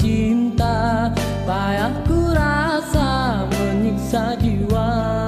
cinta. Payah ku rasa menyiksa jiwa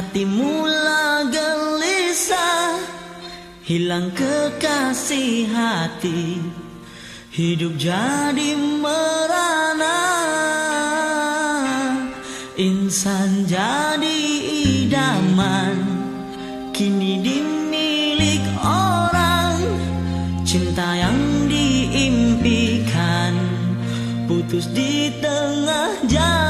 Hati mula gelisah Hilang kekasih hati. Hidup jadi merana Insan jadi idaman. Kini dimilik orang Cinta yang diimpikan. Putus di tengah jalan.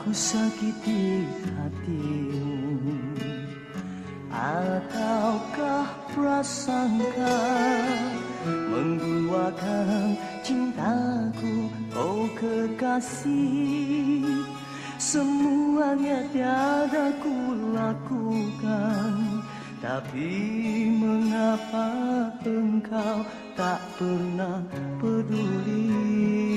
Aku sakiti hatimu. Ataukah prasangka mengguakan cintaku? Oh kekasih Semuanya tiada ku lakukan. Tapi mengapa engkau tak pernah peduli?